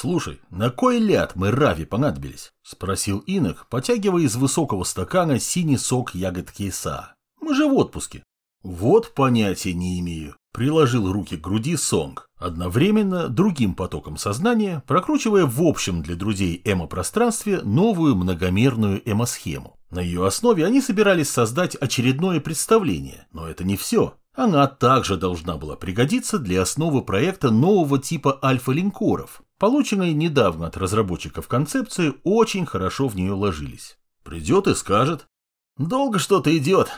«Слушай, на кой ляд мы Рави понадобились?» – спросил Инок, потягивая из высокого стакана синий сок ягод кейса. «Мы же в отпуске». «Вот понятия не имею», – приложил руки к груди Сонг, одновременно другим потоком сознания, прокручивая в общем для друзей эмо-пространстве новую многомерную эмо-схему. На ее основе они собирались создать очередное представление, но это не все. Она также должна была пригодиться для основы проекта нового типа альфа-линкоров. Полученные недавно от разработчиков концепции очень хорошо в нее ложились. Придет и скажет. Долго что-то идет.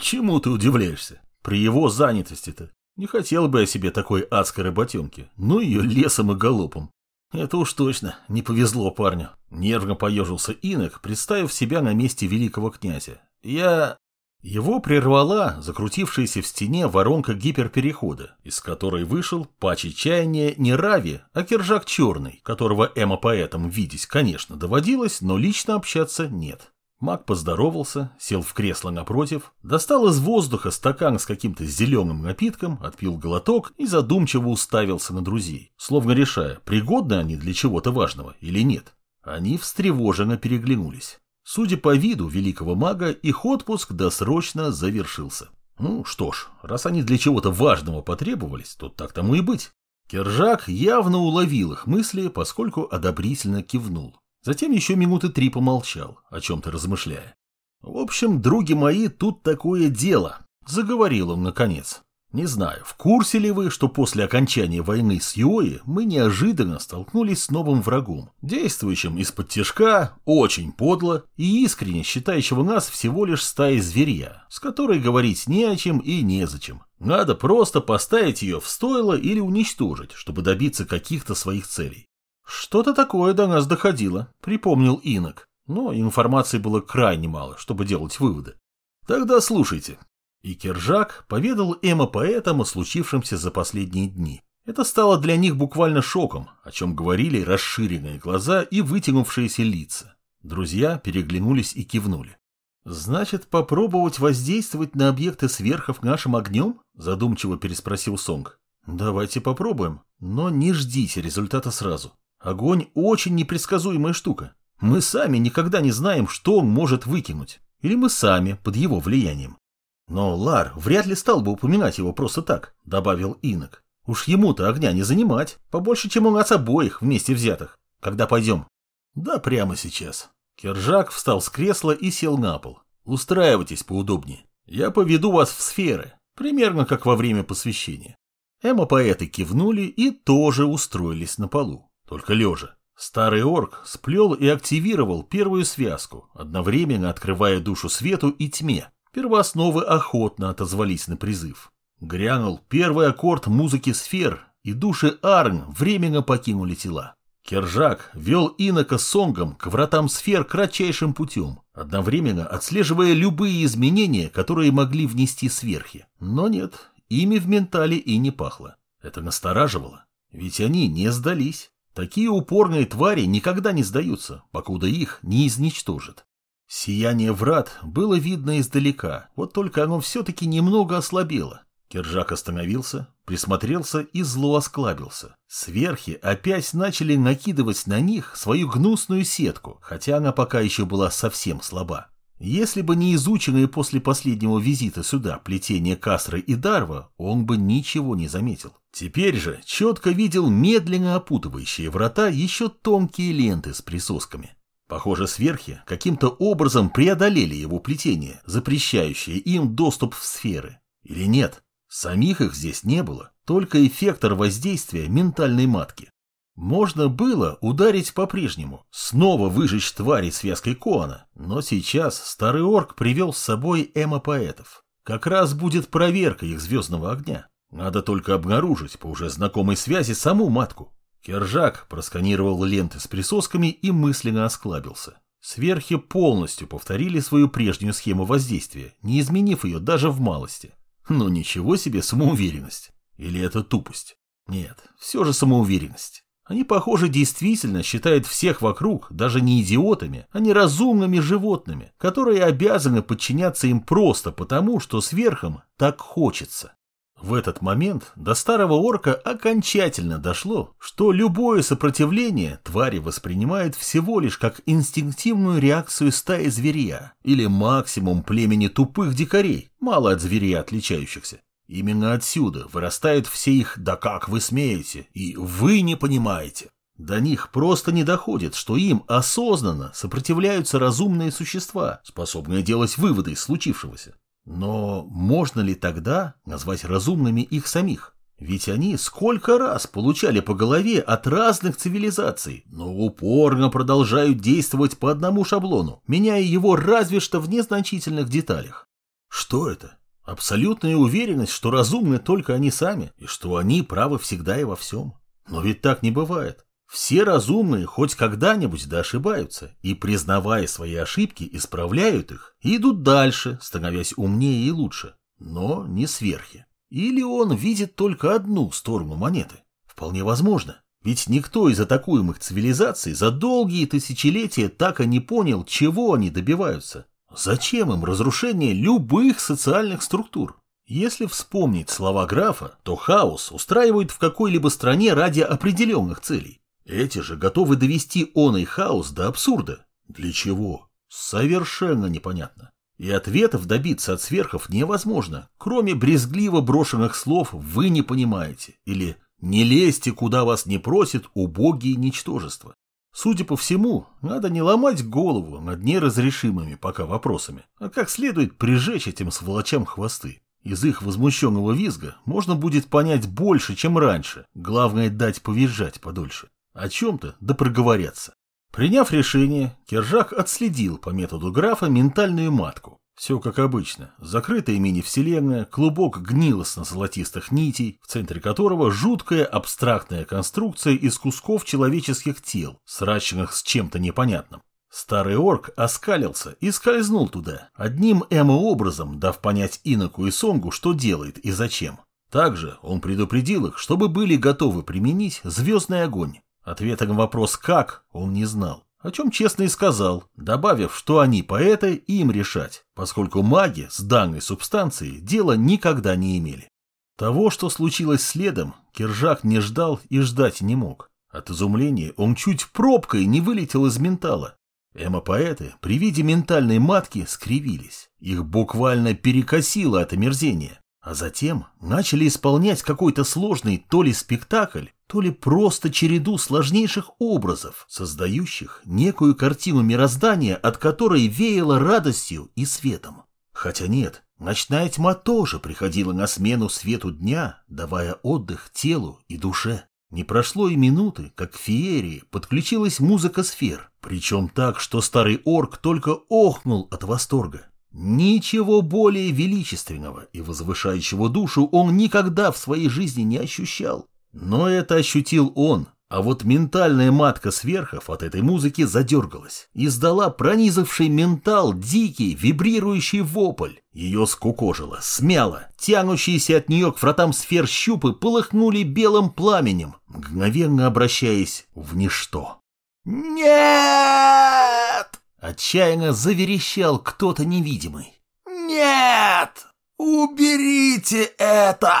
Чему ты удивляешься? При его занятости-то. Не хотел бы я себе такой адской работенки. Ну ее лесом и галопом. Это уж точно, не повезло парню. Нервно поежился инок, представив себя на месте великого князя. Я... Его прервала закрутившаяся в стене воронка гиперперехода, из которой вышел пачи чаяния не Рави, а Киржак Черный, которого Эмма поэтом видеть, конечно, доводилось, но лично общаться нет. Маг поздоровался, сел в кресло напротив, достал из воздуха стакан с каким-то зеленым напитком, отпил глоток и задумчиво уставился на друзей, словно решая, пригодны они для чего-то важного или нет. Они встревоженно переглянулись. Судя по виду великого мага, их отпуск досрочно завершился. Ну что ж, раз они для чего-то важного потребовались, то так тому и быть. Кержак явно уловил их мысли, поскольку одобрительно кивнул. Затем еще минуты три помолчал, о чем-то размышляя. «В общем, други мои, тут такое дело», — заговорил он наконец. Не знаю, в курсе ли вы, что после окончания войны с Юои мы неожиданно столкнулись с новым врагом, действующим из-под тяжка, очень подло и искренне считающего нас всего лишь стаей зверья, с которой говорить не о чем и незачем. Надо просто поставить ее в стойло или уничтожить, чтобы добиться каких-то своих целей. Что-то такое до нас доходило, припомнил Инок, но информации было крайне мало, чтобы делать выводы. Тогда слушайте, и Кержак поведал Эмма поэтам о случившемся за последние дни. Это стало для них буквально шоком, о чем говорили расширенные глаза и вытянувшиеся лица. Друзья переглянулись и кивнули. «Значит, попробовать воздействовать на объекты сверхов нашим огнем?» – задумчиво переспросил Сонг. «Давайте попробуем, но не ждите результата сразу. Огонь – очень непредсказуемая штука. Мы сами никогда не знаем, что он может выкинуть. Или мы сами под его влиянием. Но Лар вряд ли стал бы упоминать его просто так, добавил Инок. Уж ему-то огня не занимать, побольше, чем у нас обоих вместе взятых. Когда пойдем? Да прямо сейчас. Кержак встал с кресла и сел на пол. Устраивайтесь поудобнее. Я поведу вас в сферы, примерно как во время посвящения. Эмо-поэты кивнули и тоже устроились на полу, только лежа. Старый орк сплел и активировал первую связку, одновременно открывая душу свету и тьме, Первоосновы охотно отозвались на призыв. Грянул первый аккорд музыки сфер, и души Арн временно покинули тела. Кержак вел инока сонгом к вратам сфер кратчайшим путем, одновременно отслеживая любые изменения, которые могли внести сверхи. Но нет, ими в ментале и не пахло. Это настораживало, ведь они не сдались. Такие упорные твари никогда не сдаются, покуда их не изничтожат. Сияние врат было видно издалека, вот только оно все-таки немного ослабело. Кержак остановился, присмотрелся и зло осклабился. Сверхи опять начали накидывать на них свою гнусную сетку, хотя она пока еще была совсем слаба. Если бы не изученные после последнего визита сюда плетение Касры и Дарва, он бы ничего не заметил. Теперь же четко видел медленно опутывающие врата еще тонкие ленты с присосками. Похоже, сверхи каким-то образом преодолели его плетение, запрещающее им доступ в сферы. Или нет? Самих их здесь не было, только эффектор воздействия ментальной матки. Можно было ударить по-прежнему, снова выжечь твари связкой Коана, но сейчас старый орк привел с собой эмо-поэтов. Как раз будет проверка их звездного огня. Надо только обнаружить по уже знакомой связи саму матку. Кержак просканировал ленты с присосками и мысленно осклабился. Сверхи полностью повторили свою прежнюю схему воздействия, не изменив ее даже в малости. Но ничего себе самоуверенность. Или это тупость? Нет, все же самоуверенность. Они, похоже, действительно считают всех вокруг даже не идиотами, а неразумными животными, которые обязаны подчиняться им просто потому, что сверхом так хочется. В этот момент до старого орка окончательно дошло, что любое сопротивление твари воспринимает всего лишь как инстинктивную реакцию стаи зверя или максимум племени тупых дикарей, мало от зверя отличающихся. Именно отсюда вырастают все их «да как вы смеете» и «вы не понимаете». До них просто не доходит, что им осознанно сопротивляются разумные существа, способные делать выводы из случившегося. Но можно ли тогда назвать разумными их самих? Ведь они сколько раз получали по голове от разных цивилизаций, но упорно продолжают действовать по одному шаблону, меняя его разве что в незначительных деталях. Что это? Абсолютная уверенность, что разумны только они сами, и что они правы всегда и во всем. Но ведь так не бывает. Все разумные хоть когда-нибудь да ошибаются, и, признавая свои ошибки, исправляют их и идут дальше, становясь умнее и лучше. Но не сверхи. Или он видит только одну сторону монеты? Вполне возможно. Ведь никто из атакуемых цивилизаций за долгие тысячелетия так и не понял, чего они добиваются. Зачем им разрушение любых социальных структур? Если вспомнить слова графа, то хаос устраивают в какой-либо стране ради определенных целей. Эти же готовы довести он и хаос до абсурда. Для чего? Совершенно непонятно. И ответов добиться от сверхов невозможно, кроме брезгливо брошенных слов «вы не понимаете» или «не лезьте, куда вас не просят убогие ничтожества». Судя по всему, надо не ломать голову над неразрешимыми пока вопросами, а как следует прижечь этим сволочам хвосты. Из их возмущенного визга можно будет понять больше, чем раньше, главное дать повизжать подольше. О чем-то да проговорятся. Приняв решение, Кержак отследил по методу графа ментальную матку. Все как обычно. Закрытая мини-вселенная, клубок гнилостно-золотистых нитей, в центре которого жуткая абстрактная конструкция из кусков человеческих тел, сращенных с чем-то непонятным. Старый орк оскалился и скользнул туда, одним эмо-образом дав понять Иноку и Сонгу, что делает и зачем. Также он предупредил их, чтобы были готовы применить звездный огонь. Ответа на вопрос «как» он не знал, о чем честно и сказал, добавив, что они поэты и им решать, поскольку маги с данной субстанцией дела никогда не имели. Того, что случилось следом, Киржак не ждал и ждать не мог. От изумления он чуть пробкой не вылетел из ментала. Эмо-поэты при виде ментальной матки скривились. Их буквально перекосило от омерзения. А затем начали исполнять какой-то сложный то ли спектакль, то ли просто череду сложнейших образов, создающих некую картину мироздания, от которой веяло радостью и светом. Хотя нет, ночная тьма тоже приходила на смену свету дня, давая отдых телу и душе. Не прошло и минуты, как к феерии подключилась музыка сфер, причем так, что старый орк только охнул от восторга. Ничего более величественного и возвышающего душу он никогда в своей жизни не ощущал. Но это ощутил он, а вот ментальная матка сверхов от этой музыки задергалась, издала пронизавший ментал дикий, вибрирующий вопль. Ее скукожило, смяло, тянущиеся от нее к вратам сфер щупы полыхнули белым пламенем, мгновенно обращаясь в ничто. «Нет!» — отчаянно заверещал кто-то невидимый. «Нет! Уберите это!»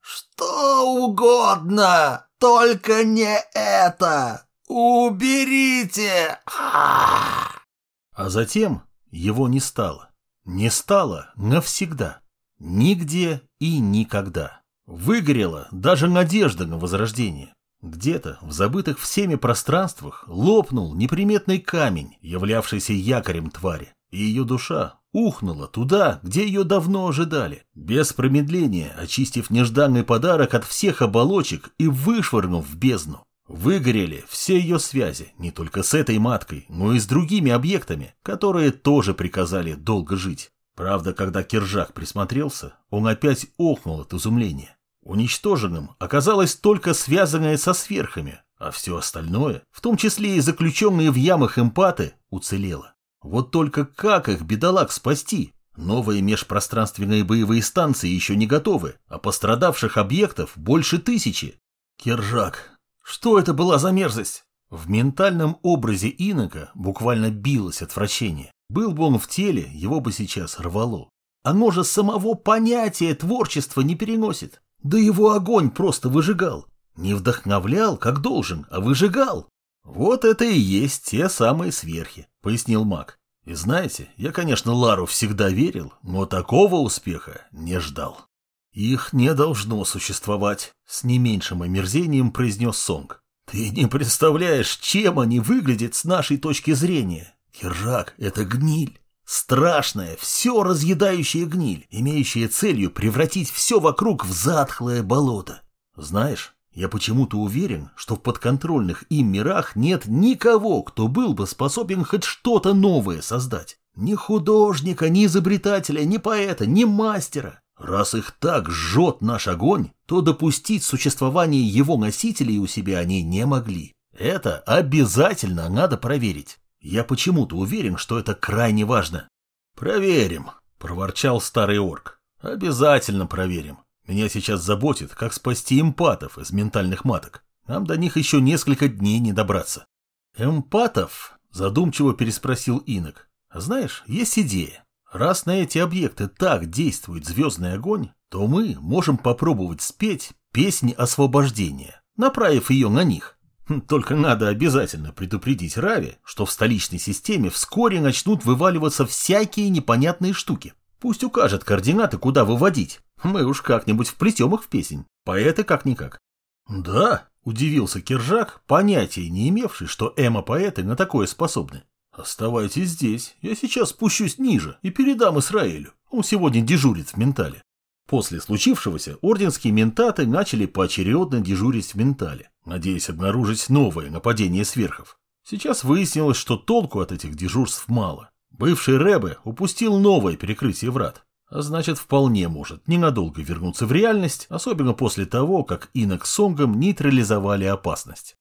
«Что угодно, только не это! Уберите!» А затем его не стало. Не стало навсегда. Нигде и никогда. Выгорела даже надежда на возрождение. Где-то в забытых всеми пространствах лопнул неприметный камень, являвшийся якорем твари, и ее душа ухнула туда, где ее давно ожидали, без промедления очистив нежданный подарок от всех оболочек и вышвырнув в бездну. Выгорели все ее связи, не только с этой маткой, но и с другими объектами, которые тоже приказали долго жить. Правда, когда Киржак присмотрелся, он опять охнул от изумления. Уничтоженным оказалось только связанное со сверхами, а все остальное, в том числе и заключенные в ямах эмпаты, уцелело. Вот только как их, бедолаг, спасти? Новые межпространственные боевые станции еще не готовы, а пострадавших объектов больше тысячи. Кержак, что это была за мерзость? В ментальном образе инока буквально билось отвращение. Был бы он в теле, его бы сейчас рвало. Оно же самого понятия творчества не переносит. Да его огонь просто выжигал. Не вдохновлял, как должен, а выжигал. Вот это и есть те самые сверхи, пояснил маг. И знаете, я, конечно, Лару всегда верил, но такого успеха не ждал. Их не должно существовать, с не меньшим омерзением произнес Сонг. Ты не представляешь, чем они выглядят с нашей точки зрения. Киржак — это гниль. Страшная, все разъедающая гниль, имеющая целью превратить все вокруг в затхлое болото. Знаешь, я почему-то уверен, что в подконтрольных им мирах нет никого, кто был бы способен хоть что-то новое создать. Ни художника, ни изобретателя, ни поэта, ни мастера. Раз их так жжет наш огонь, то допустить существование его носителей у себя они не могли. Это обязательно надо проверить. Я почему-то уверен, что это крайне важно. Проверим, проворчал старый орк. Обязательно проверим. Меня сейчас заботит, как спасти эмпатов из ментальных маток. Нам до них еще несколько дней не добраться. Эмпатов? Задумчиво переспросил Инок. Знаешь, есть идея. Раз на эти объекты так действует звездный огонь, то мы можем попробовать спеть песни освобождения, направив ее на них. Хм, только надо обязательно предупредить Рави, что в столичной системе вскоре начнут вываливаться всякие непонятные штуки. Пусть укажет координаты, куда выводить. Мы уж как-нибудь вплетем их в песень. Поэты как-никак. Да, удивился Киржак, понятия не имевший, что эмо-поэты на такое способны. Оставайтесь здесь, я сейчас спущусь ниже и передам Исраэлю. Он сегодня дежурит в ментале. После случившегося орденские ментаты начали поочередно дежурить в ментале, надеясь обнаружить новое нападение сверхов. Сейчас выяснилось, что толку от этих дежурств мало. Бывший Рэбе упустил новое перекрытие врат, а значит вполне может ненадолго вернуться в реальность, особенно после того, как Инок с Сонгом нейтрализовали опасность.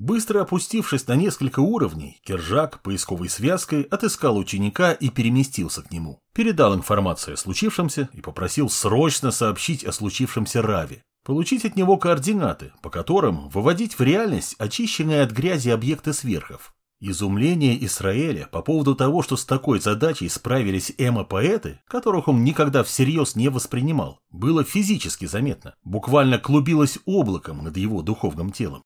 Быстро опустившись на несколько уровней, Кержак поисковой связкой отыскал ученика и переместился к нему. Передал информацию о случившемся и попросил срочно сообщить о случившемся Раве. Получить от него координаты, по которым выводить в реальность очищенные от грязи объекты сверхов. Изумление Израиля по поводу того, что с такой задачей справились эмо-поэты, которых он никогда всерьез не воспринимал, было физически заметно, буквально клубилось облаком над его духовным телом.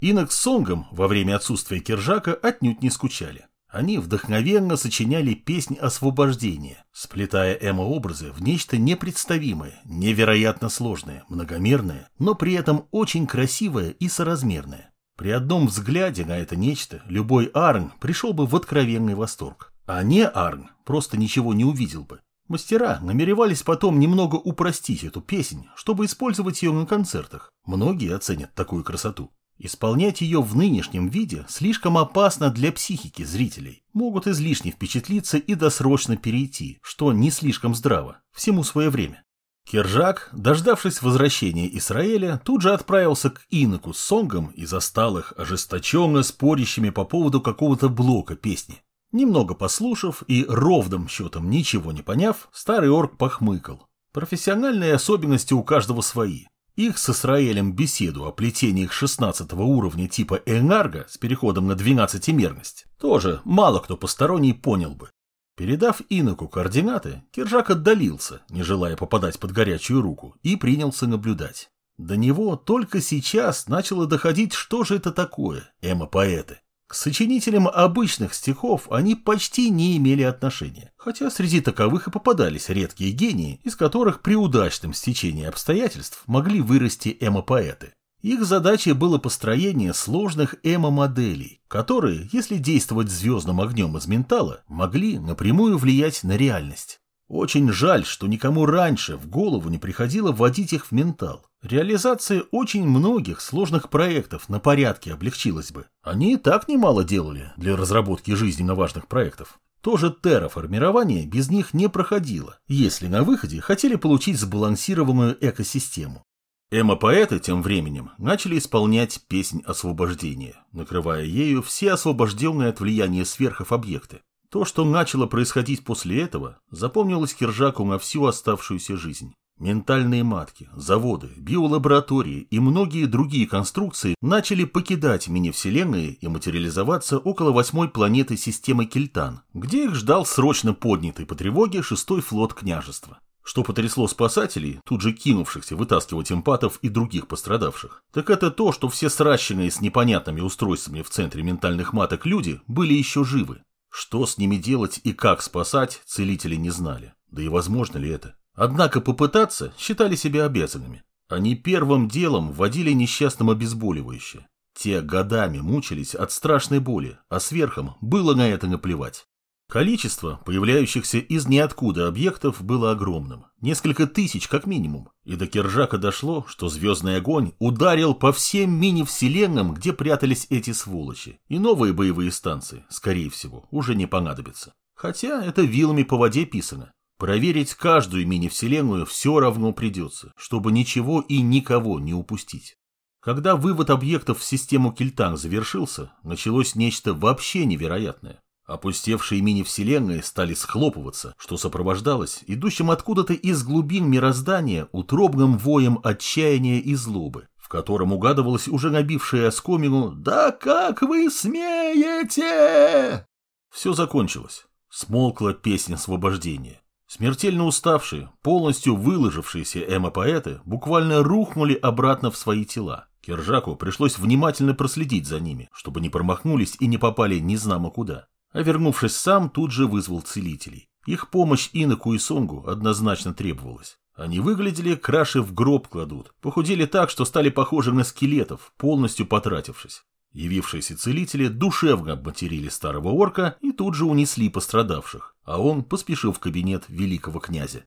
Инок с Сонгом во время отсутствия Киржака отнюдь не скучали. Они вдохновенно сочиняли песнь освобождения, сплетая эмо-образы в нечто непредставимое, невероятно сложное, многомерное, но при этом очень красивое и соразмерное. При одном взгляде на это нечто любой Арн пришел бы в откровенный восторг. А не Арн просто ничего не увидел бы. Мастера намеревались потом немного упростить эту песнь, чтобы использовать ее на концертах. Многие оценят такую красоту. Исполнять ее в нынешнем виде слишком опасно для психики зрителей. Могут излишне впечатлиться и досрочно перейти, что не слишком здраво. Всему свое время. Кержак, дождавшись возвращения Израиля, тут же отправился к Иноку с Сонгом и застал их ожесточенно спорящими по поводу какого-то блока песни. Немного послушав и ровным счетом ничего не поняв, старый орк похмыкал. Профессиональные особенности у каждого свои. Их с Израилем беседу о плетениях 16 уровня типа Энарго с переходом на 12-мерность тоже мало кто посторонний понял бы. Передав Иноку координаты, Киржак отдалился, не желая попадать под горячую руку, и принялся наблюдать. До него только сейчас начало доходить, что же это такое, эмо-поэты. К сочинителям обычных стихов они почти не имели отношения, хотя среди таковых и попадались редкие гении, из которых при удачном стечении обстоятельств могли вырасти эмо-поэты. Их задачей было построение сложных эмо-моделей, которые, если действовать звездным огнем из ментала, могли напрямую влиять на реальность. Очень жаль, что никому раньше в голову не приходило вводить их в ментал. Реализация очень многих сложных проектов на порядке облегчилась бы. Они и так немало делали для разработки жизненно важных проектов. Тоже терраформирование без них не проходило, если на выходе хотели получить сбалансированную экосистему. Эмо-поэты тем временем начали исполнять песнь освобождения, накрывая ею все освобожденные от влияния сверхов объекты. То, что начало происходить после этого, запомнилось Киржаку на всю оставшуюся жизнь. Ментальные матки, заводы, биолаборатории и многие другие конструкции начали покидать мини-вселенные и материализоваться около восьмой планеты системы Кельтан, где их ждал срочно поднятый по тревоге шестой флот княжества. Что потрясло спасателей, тут же кинувшихся вытаскивать эмпатов и других пострадавших, так это то, что все сращенные с непонятными устройствами в центре ментальных маток люди были еще живы. Что с ними делать и как спасать, целители не знали. Да и возможно ли это? Однако попытаться считали себя обязанными. Они первым делом вводили несчастным обезболивающее. Те годами мучились от страшной боли, а сверхом было на это наплевать. Количество появляющихся из ниоткуда объектов было огромным. Несколько тысяч как минимум. И до Киржака дошло, что звездный огонь ударил по всем мини-вселенным, где прятались эти сволочи. И новые боевые станции, скорее всего, уже не понадобятся. Хотя это вилами по воде писано. Проверить каждую мини-вселенную все равно придется, чтобы ничего и никого не упустить. Когда вывод объектов в систему Кельтан завершился, началось нечто вообще невероятное. Опустевшие мини-вселенные стали схлопываться, что сопровождалось идущим откуда-то из глубин мироздания утробным воем отчаяния и злобы, в котором угадывалось уже набившее оскомину «Да как вы смеете!» Все закончилось. Смолкла песня освобождения. Смертельно уставшие, полностью выложившиеся эмо-поэты буквально рухнули обратно в свои тела. Кержаку пришлось внимательно проследить за ними, чтобы не промахнулись и не попали незнамо куда. А вернувшись сам, тут же вызвал целителей. Их помощь Иноку и Сонгу однозначно требовалась. Они выглядели, краши в гроб кладут, похудели так, что стали похожи на скелетов, полностью потратившись. Явившиеся целители душевно обматерили старого орка и тут же унесли пострадавших, а он поспешил в кабинет великого князя.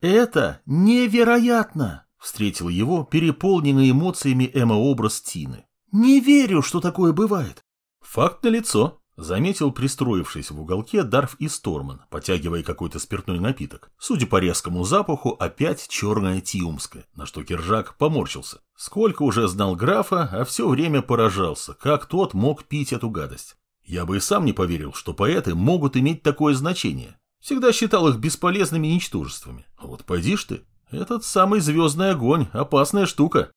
«Это невероятно!» — встретил его переполненный эмоциями эмо-образ Тины. «Не верю, что такое бывает!» Факт налицо. Заметил пристроившись в уголке Дарф и Сторман, потягивая какой-то спиртной напиток. Судя по резкому запаху, опять черная тиумская, на что Киржак поморщился. Сколько уже знал графа, а все время поражался, как тот мог пить эту гадость. Я бы и сам не поверил, что поэты могут иметь такое значение. Всегда считал их бесполезными ничтожествами. Вот пойди ж ты, этот самый звездный огонь – опасная штука.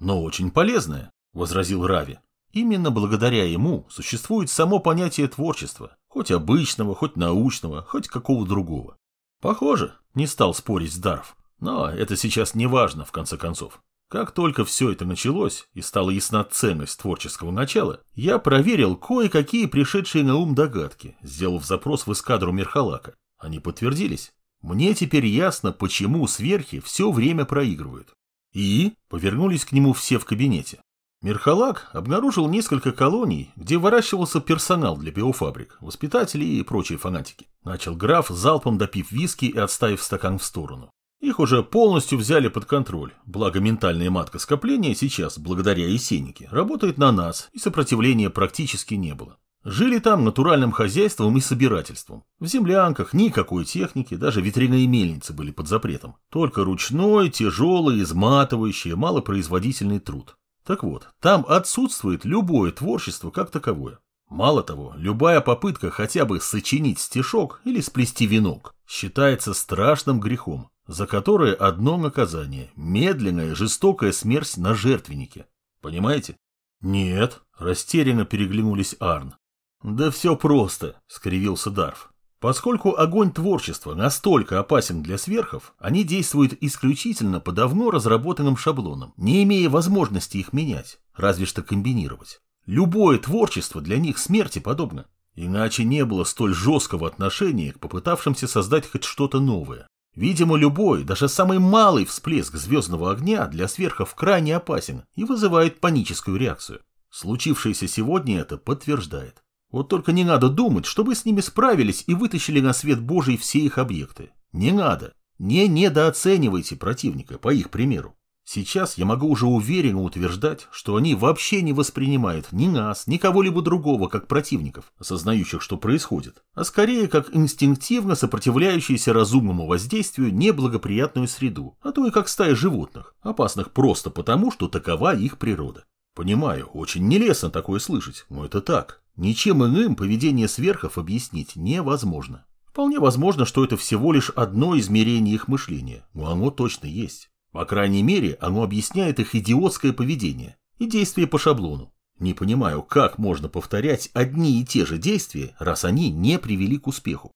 Но очень полезная, – возразил Рави. Именно благодаря ему существует само понятие творчества, хоть обычного, хоть научного, хоть какого другого. Похоже, не стал спорить с Дарф, но это сейчас не важно в конце концов. Как только все это началось и стала ясна ценность творческого начала, я проверил кое-какие пришедшие на ум догадки, сделав запрос в эскадру Мерхалака. Они подтвердились. Мне теперь ясно, почему сверхи все время проигрывают. И повернулись к нему все в кабинете. Мирхалак обнаружил несколько колоний, где выращивался персонал для биофабрик, воспитатели и прочие фанатики. Начал граф, залпом допив виски и отставив стакан в сторону. Их уже полностью взяли под контроль, благо ментальная матка скопления сейчас, благодаря Есенике, работает на нас, и сопротивления практически не было. Жили там натуральным хозяйством и собирательством. В землянках никакой техники, даже ветряные мельницы были под запретом. Только ручной, тяжелый, изматывающий, малопроизводительный труд. Так вот, там отсутствует любое творчество как таковое. Мало того, любая попытка хотя бы сочинить стишок или сплести венок считается страшным грехом, за которое одно наказание – медленная жестокая смерть на жертвеннике. Понимаете? Нет, растерянно переглянулись Арн. Да все просто, скривился Дарф. Поскольку огонь творчества настолько опасен для сверхов, они действуют исключительно по давно разработанным шаблонам, не имея возможности их менять, разве что комбинировать. Любое творчество для них смерти подобно. Иначе не было столь жесткого отношения к попытавшимся создать хоть что-то новое. Видимо, любой, даже самый малый всплеск звездного огня для сверхов крайне опасен и вызывает паническую реакцию. Случившееся сегодня это подтверждает. Вот только не надо думать, чтобы с ними справились и вытащили на свет Божий все их объекты. Не надо. Не недооценивайте противника, по их примеру. Сейчас я могу уже уверенно утверждать, что они вообще не воспринимают ни нас, ни кого-либо другого как противников, осознающих, что происходит, а скорее как инстинктивно сопротивляющиеся разумному воздействию неблагоприятную среду, а то и как стая животных, опасных просто потому, что такова их природа. Понимаю, очень нелестно такое слышать, но это так. Ничем иным поведение сверхов объяснить невозможно. Вполне возможно, что это всего лишь одно измерение их мышления, но оно точно есть. По крайней мере, оно объясняет их идиотское поведение и действия по шаблону. Не понимаю, как можно повторять одни и те же действия, раз они не привели к успеху.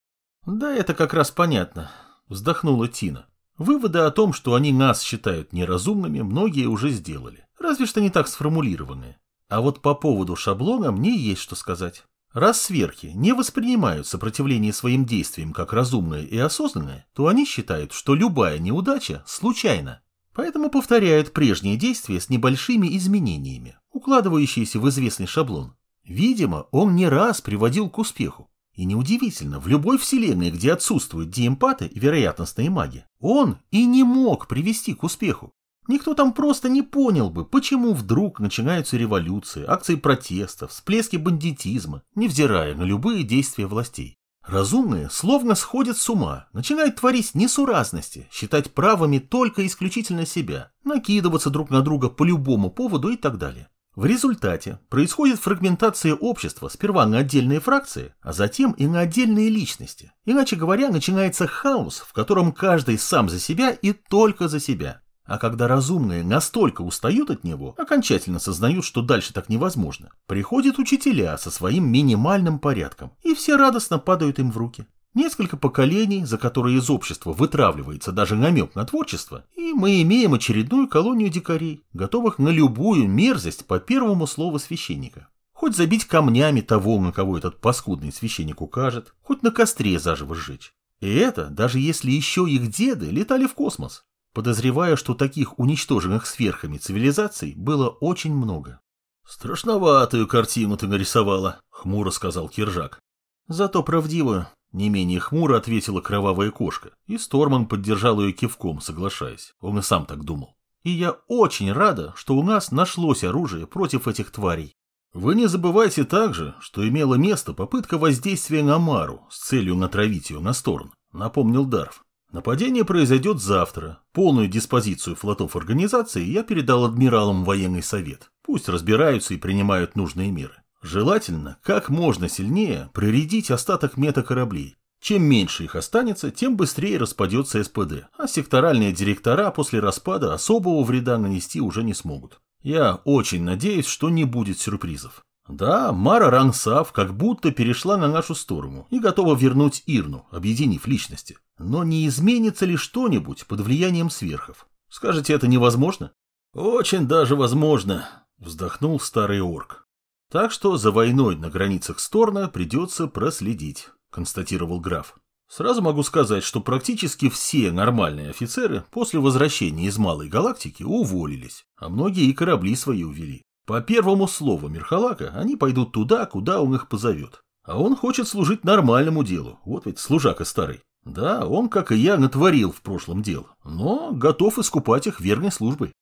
Да, это как раз понятно, вздохнула Тина. Выводы о том, что они нас считают неразумными, многие уже сделали. Разве что не так сформулированные. А вот по поводу шаблона мне есть что сказать. Раз сверхи не воспринимают сопротивление своим действиям как разумное и осознанное, то они считают, что любая неудача случайна. Поэтому повторяют прежние действия с небольшими изменениями, укладывающиеся в известный шаблон. Видимо, он не раз приводил к успеху. И неудивительно, в любой вселенной, где отсутствуют диэмпаты и вероятностные маги, он и не мог привести к успеху. Никто там просто не понял бы, почему вдруг начинаются революции, акции протеста, всплески бандитизма, невзирая на любые действия властей. Разумные словно сходят с ума, начинают творить несуразности, считать правыми только исключительно себя, накидываться друг на друга по любому поводу и так далее. В результате происходит фрагментация общества сперва на отдельные фракции, а затем и на отдельные личности. Иначе говоря, начинается хаос, в котором каждый сам за себя и только за себя. А когда разумные настолько устают от него, окончательно сознают, что дальше так невозможно, приходят учителя со своим минимальным порядком, и все радостно падают им в руки. Несколько поколений, за которые из общества вытравливается даже намек на творчество, и мы имеем очередную колонию дикарей, готовых на любую мерзость по первому слову священника. Хоть забить камнями того, на кого этот паскудный священник укажет, хоть на костре заживо сжечь. И это даже если еще их деды летали в космос. Подозревая, что таких уничтоженных сверхами цивилизаций было очень много. «Страшноватую картину ты нарисовала», — хмуро сказал Киржак. «Зато правдивую», не менее хмуро ответила кровавая кошка, и Сторман поддержал ее кивком, соглашаясь. Он и сам так думал. И я очень рада, что у нас нашлось оружие против этих тварей. Вы не забывайте также, что имела место попытка воздействия на Мару с целью натравить ее на сторону, напомнил Дарф. Нападение произойдет завтра. Полную диспозицию флотов организации я передал адмиралам военный совет. Пусть разбираются и принимают нужные меры. Желательно как можно сильнее проредить остаток метакораблей. Чем меньше их останется, тем быстрее распадется СПД, а секторальные директора после распада особого вреда нанести уже не смогут. Я очень надеюсь, что не будет сюрпризов. Да, Мара Рансав как будто перешла на нашу сторону и готова вернуть Ирну, объединив личности. Но не изменится ли что-нибудь под влиянием сверхов? Скажете, это невозможно? Очень даже возможно, вздохнул старый орк. Так что за войной на границах Сторна придется проследить, констатировал граф. Сразу могу сказать, что практически все нормальные офицеры после возвращения из Малой Галактики уволились, а многие и корабли свои увели. По первому слову Мерхалака они пойдут туда, куда он их позовет. А он хочет служить нормальному делу, вот ведь служака старый. Да, он, как и я, натворил в прошлом дел, но готов искупать их верной службой.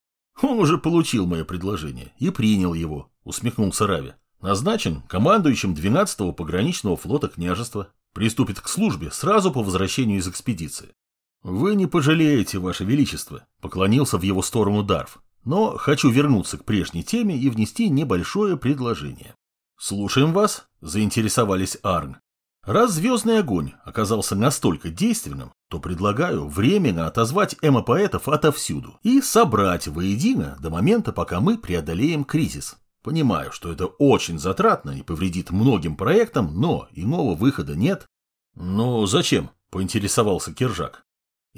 Он уже получил мое предложение и принял его, усмехнулся Рави. Назначен командующим 12-го пограничного флота княжества. Приступит к службе сразу по возвращению из экспедиции. Вы не пожалеете, Ваше Величество, поклонился в его сторону Дарф. Но хочу вернуться к прежней теме и внести небольшое предложение. Слушаем вас, заинтересовались Арн. Раз звездный огонь оказался настолько действенным, то предлагаю временно отозвать эмо-поэтов отовсюду и собрать воедино до момента, пока мы преодолеем кризис. Понимаю, что это очень затратно и повредит многим проектам, но иного выхода нет. Ну, зачем? Поинтересовался Киржак.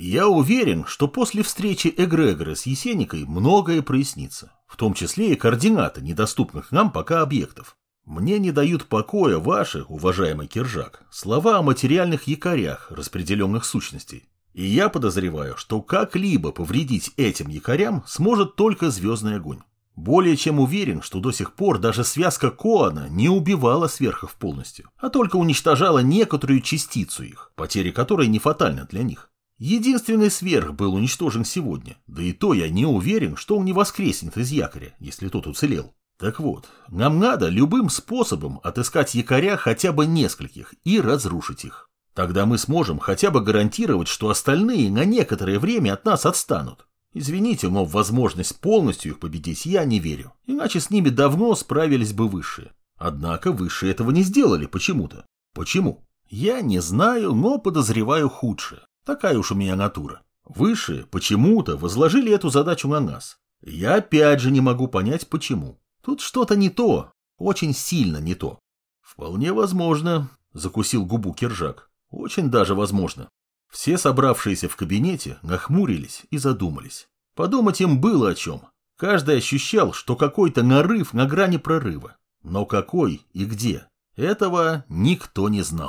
Я уверен, что после встречи Эгрегора с Есеникой многое прояснится, в том числе и координаты недоступных нам пока объектов. Мне не дают покоя ваши, уважаемый Киржак, слова о материальных якорях распределенных сущностей. И я подозреваю, что как-либо повредить этим якорям сможет только звездный огонь. Более чем уверен, что до сих пор даже связка Коана не убивала сверхов полностью, а только уничтожала некоторую частицу их, потери которой не фатальны для них. Единственный сверх был уничтожен сегодня, да и то я не уверен, что он не воскреснет из якоря, если тот уцелел. Так вот, нам надо любым способом отыскать якоря хотя бы нескольких и разрушить их. Тогда мы сможем хотя бы гарантировать, что остальные на некоторое время от нас отстанут. Извините, но в возможность полностью их победить я не верю, иначе с ними давно справились бы высшие. Однако высшие этого не сделали почему-то. Почему? Я не знаю, но подозреваю худшее. Такая уж у меня натура. Выше почему-то возложили эту задачу на нас. Я опять же не могу понять, почему. Тут что-то не то, очень сильно не то. Вполне возможно, закусил губу Киржак. Очень даже возможно. Все собравшиеся в кабинете нахмурились и задумались. Подумать им было о чем. Каждый ощущал, что какой-то нарыв на грани прорыва. Но какой и где, этого никто не знал.